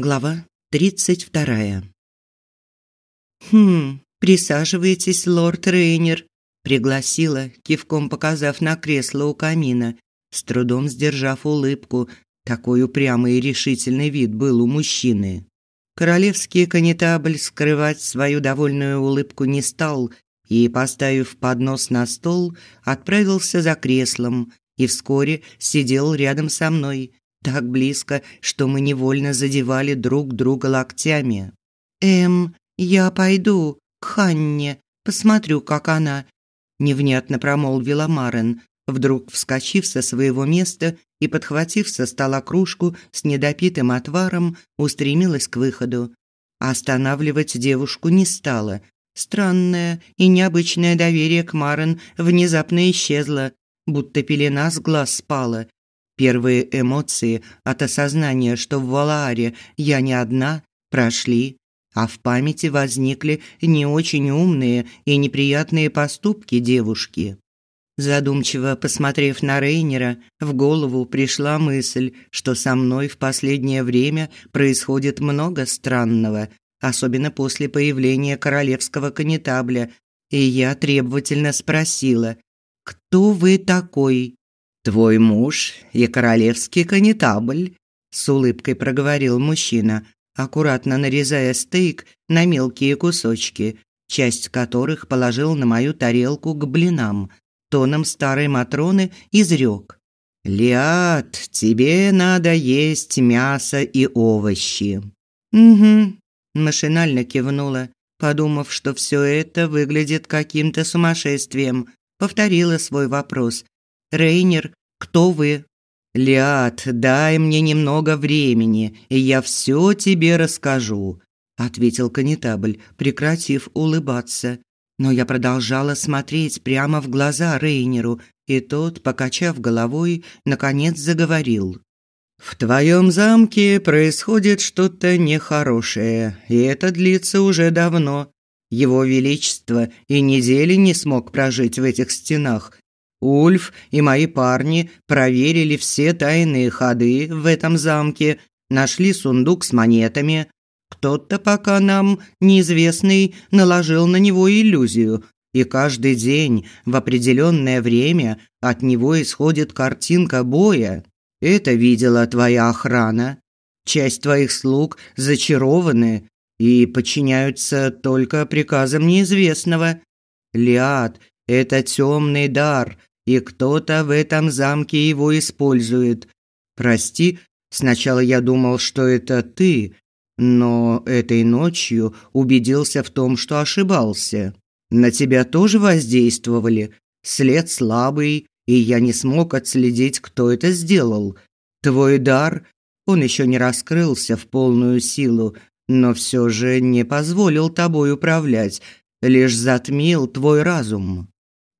Глава тридцать вторая. «Хм, присаживайтесь, лорд Рейнер», – пригласила, кивком показав на кресло у камина, с трудом сдержав улыбку. Такой упрямый и решительный вид был у мужчины. Королевский конетабль скрывать свою довольную улыбку не стал и, поставив поднос на стол, отправился за креслом и вскоре сидел рядом со мной – так близко, что мы невольно задевали друг друга локтями. «Эм, я пойду к Ханне, посмотрю, как она», – невнятно промолвила Марен, вдруг вскочив со своего места и, подхватив со стола кружку с недопитым отваром, устремилась к выходу. Останавливать девушку не стала. Странное и необычное доверие к Марен внезапно исчезло, будто пелена с глаз спала, Первые эмоции от осознания, что в Валааре я не одна, прошли, а в памяти возникли не очень умные и неприятные поступки девушки. Задумчиво посмотрев на Рейнера, в голову пришла мысль, что со мной в последнее время происходит много странного, особенно после появления королевского канитабля, и я требовательно спросила: "Кто вы такой?" «Твой муж и королевский канитабль», – с улыбкой проговорил мужчина, аккуратно нарезая стейк на мелкие кусочки, часть которых положил на мою тарелку к блинам, тоном старой Матроны изрек. «Лиад, тебе надо есть мясо и овощи». «Угу», – машинально кивнула, подумав, что все это выглядит каким-то сумасшествием, повторила свой вопрос. Рейнер кто вы?» «Лиад, дай мне немного времени, и я все тебе расскажу», ответил канитабль, прекратив улыбаться. Но я продолжала смотреть прямо в глаза Рейнеру, и тот, покачав головой, наконец заговорил. «В твоем замке происходит что-то нехорошее, и это длится уже давно. Его Величество и недели не смог прожить в этих стенах, Ульф и мои парни проверили все тайные ходы в этом замке, нашли сундук с монетами. Кто-то пока нам неизвестный наложил на него иллюзию, и каждый день в определенное время от него исходит картинка боя. Это видела твоя охрана. Часть твоих слуг зачарованы и подчиняются только приказам неизвестного. Лиад – это темный дар, и кто-то в этом замке его использует. Прости, сначала я думал, что это ты, но этой ночью убедился в том, что ошибался. На тебя тоже воздействовали. След слабый, и я не смог отследить, кто это сделал. Твой дар, он еще не раскрылся в полную силу, но все же не позволил тобой управлять, лишь затмил твой разум.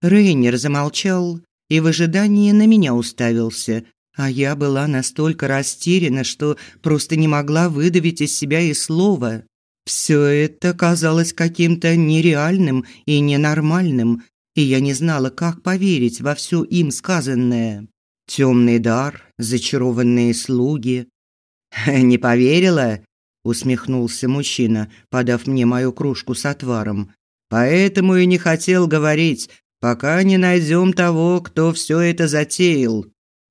Рейнер замолчал и в ожидании на меня уставился, а я была настолько растеряна, что просто не могла выдавить из себя и слова. Все это казалось каким-то нереальным и ненормальным, и я не знала, как поверить во все им сказанное. Темный дар, зачарованные слуги. «Не поверила?» – усмехнулся мужчина, подав мне мою кружку с отваром. «Поэтому и не хотел говорить, пока не найдем того, кто все это затеял».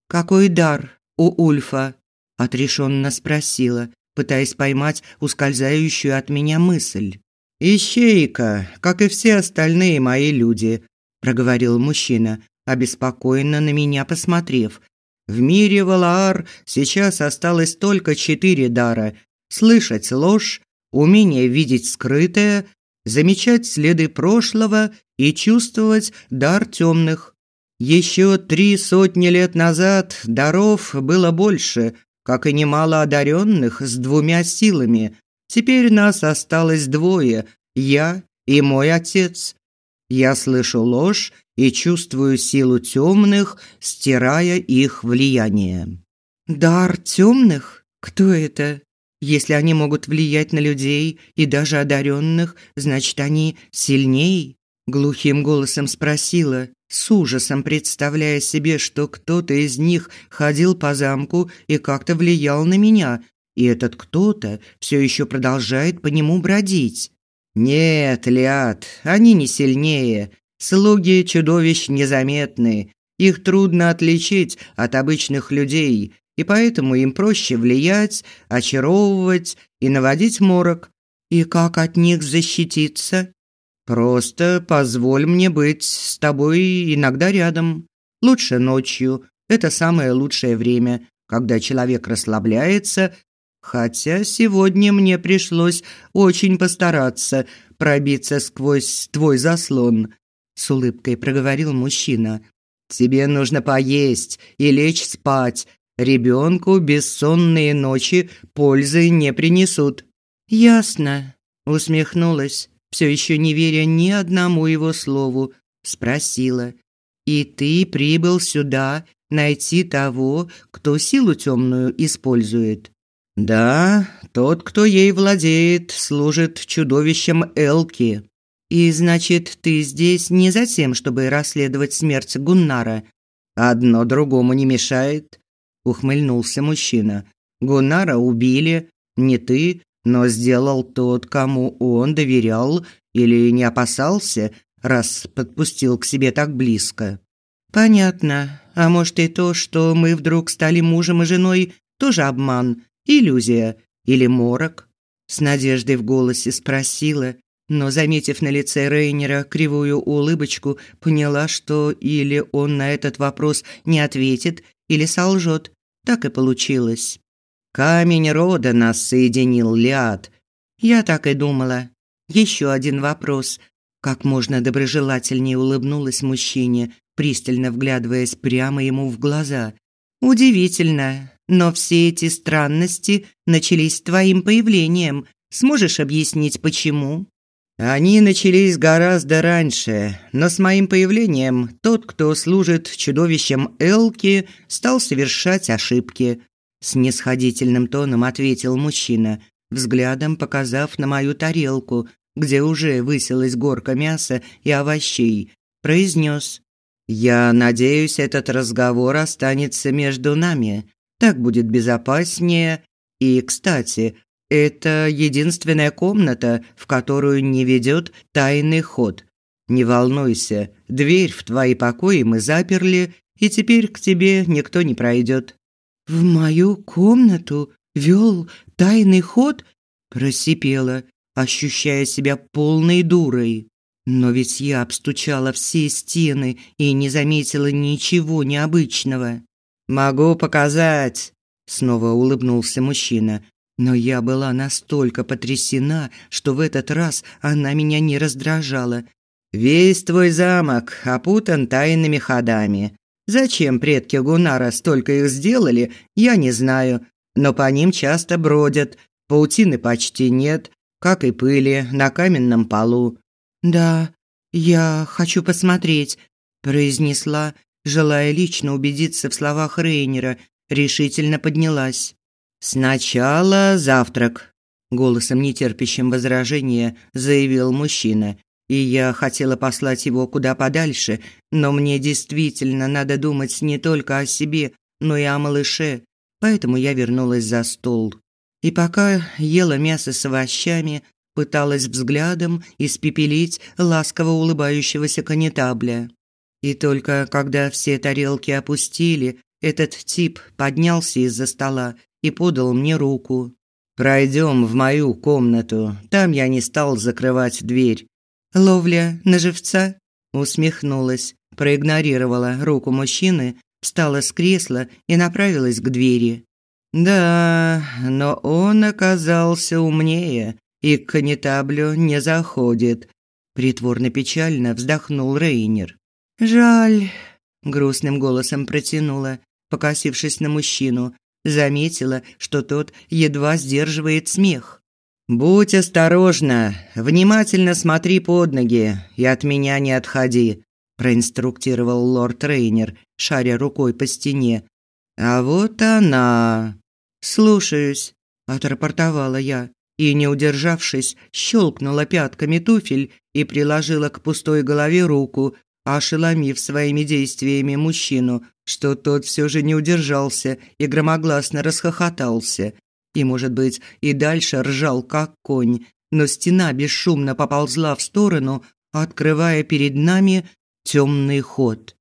«Какой дар у Ульфа?» – отрешенно спросила, пытаясь поймать ускользающую от меня мысль. «Ищейка, как и все остальные мои люди», – проговорил мужчина, обеспокоенно на меня посмотрев. «В мире Валаар сейчас осталось только четыре дара – слышать ложь, умение видеть скрытое замечать следы прошлого и чувствовать дар темных. Еще три сотни лет назад даров было больше, как и немало одаренных с двумя силами. Теперь нас осталось двое – я и мой отец. Я слышу ложь и чувствую силу темных, стирая их влияние. «Дар темных? Кто это?» Если они могут влиять на людей и даже одаренных, значит, они сильнее? Глухим голосом спросила, с ужасом представляя себе, что кто-то из них ходил по замку и как-то влиял на меня, и этот кто-то все еще продолжает по нему бродить. Нет, Лиад, они не сильнее. Слуги чудовищ незаметны. Их трудно отличить от обычных людей, и поэтому им проще влиять, очаровывать и наводить морок. И как от них защититься? Просто позволь мне быть с тобой иногда рядом. Лучше ночью. Это самое лучшее время, когда человек расслабляется, хотя сегодня мне пришлось очень постараться пробиться сквозь твой заслон, с улыбкой проговорил мужчина. Тебе нужно поесть и лечь спать. Ребенку бессонные ночи пользы не принесут. Ясно, усмехнулась, все еще не веря ни одному его слову, спросила: "И ты прибыл сюда найти того, кто силу темную использует?" "Да, тот, кто ей владеет, служит чудовищем Элки. И значит, ты здесь не за тем, чтобы расследовать смерть Гуннара. Одно другому не мешает, ухмыльнулся мужчина. Гуннара убили, не ты, но сделал тот, кому он доверял или не опасался, раз подпустил к себе так близко. Понятно. А может и то, что мы вдруг стали мужем и женой, тоже обман, иллюзия или морок? С надеждой в голосе спросила, но, заметив на лице Рейнера кривую улыбочку, поняла, что или он на этот вопрос не ответит, или солжет. Так и получилось. Камень рода нас соединил, Лиад. Я так и думала. Еще один вопрос. Как можно доброжелательнее улыбнулась мужчине, пристально вглядываясь прямо ему в глаза. Удивительно, но все эти странности начались с твоим появлением. Сможешь объяснить почему? Они начались гораздо раньше, но с моим появлением тот, кто служит чудовищем Элки, стал совершать ошибки. Снисходительным тоном ответил мужчина, взглядом показав на мою тарелку, где уже высилась горка мяса и овощей, произнес: "Я надеюсь, этот разговор останется между нами. Так будет безопаснее. И, кстати, это единственная комната, в которую не ведет тайный ход. Не волнуйся, дверь в твои покои мы заперли, и теперь к тебе никто не пройдет. В мою комнату вел тайный ход, просипела, ощущая себя полной дурой. Но ведь я обстучала все стены и не заметила ничего необычного. Могу показать, снова улыбнулся мужчина, но я была настолько потрясена, что в этот раз она меня не раздражала. Весь твой замок опутан тайными ходами. Зачем предки Гунара столько их сделали, я не знаю, но по ним часто бродят. Паутины почти нет, как и пыли на каменном полу. Да, я хочу посмотреть, произнесла, желая лично убедиться в словах Рейнера, решительно поднялась. Сначала завтрак, голосом нетерпящим возражения заявил мужчина. И я хотела послать его куда подальше, но мне действительно надо думать не только о себе, но и о малыше. Поэтому я вернулась за стол. И пока ела мясо с овощами, пыталась взглядом испепелить ласково улыбающегося канитабля. И только когда все тарелки опустили, этот тип поднялся из-за стола и подал мне руку. Пройдем в мою комнату. Там я не стал закрывать дверь. Ловля на живца усмехнулась, проигнорировала руку мужчины, встала с кресла и направилась к двери. Да, но он оказался умнее и к канитаблю не заходит. Притворно печально вздохнул Рейнер. Жаль, грустным голосом протянула, покосившись на мужчину, заметила, что тот едва сдерживает смех. Будь осторожна, внимательно смотри под ноги и от меня не отходи, проинструктировал лорд Рейнер, шаря рукой по стене. А вот она. Слушаюсь, отрапортовала я и, не удержавшись, щелкнула пятками туфель и приложила к пустой голове руку, ошеломив своими действиями мужчину, что тот все же не удержался и громогласно расхохотался. И, может быть, и дальше ржал как конь, но стена бесшумно поползла в сторону, открывая перед нами темный ход.